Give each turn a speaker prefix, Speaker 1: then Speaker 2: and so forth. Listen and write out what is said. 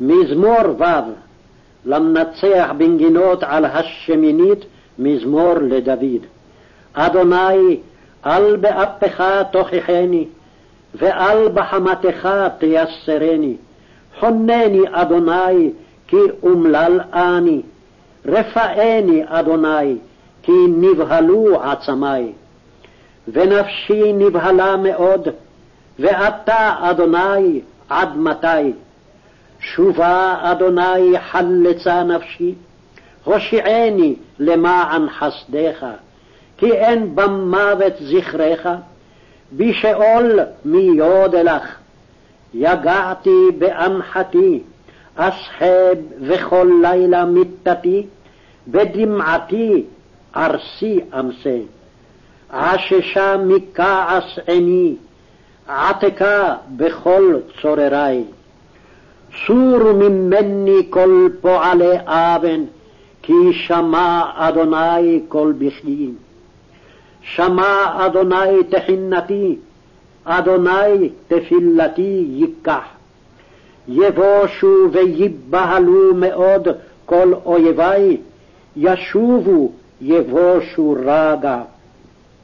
Speaker 1: מזמור ו' למנצח בנגינות על השמינית מזמור לדוד. אדוני, אל באפך תוכיחני, ואל בחמתך תייסרני. חונני, אדוני, כי אומלל אני. רפאני, אדוני, כי נבהלו עצמי. ונפשי נבהלה מאוד, ואתה, אדוני, עד מתי? שובה, אדוני, חלצה נפשי, הושיעני למען חסדך, כי אין במוות זכרך, בשאול מי יודלך. יגעתי באנחתי, אסחב וכל לילה מיתתי, בדמעתי ארסי אמסה. עששה מכעס עיני, עתקה בכל צוררי. סור ממני כל פועלי אבן, כי שמע אדוני כל בכי. שמע אדוני תחינתי, אדוני תפילתי ייקח. יבושו ויבהלו מאוד כל אויבי, ישובו יבושו רגע.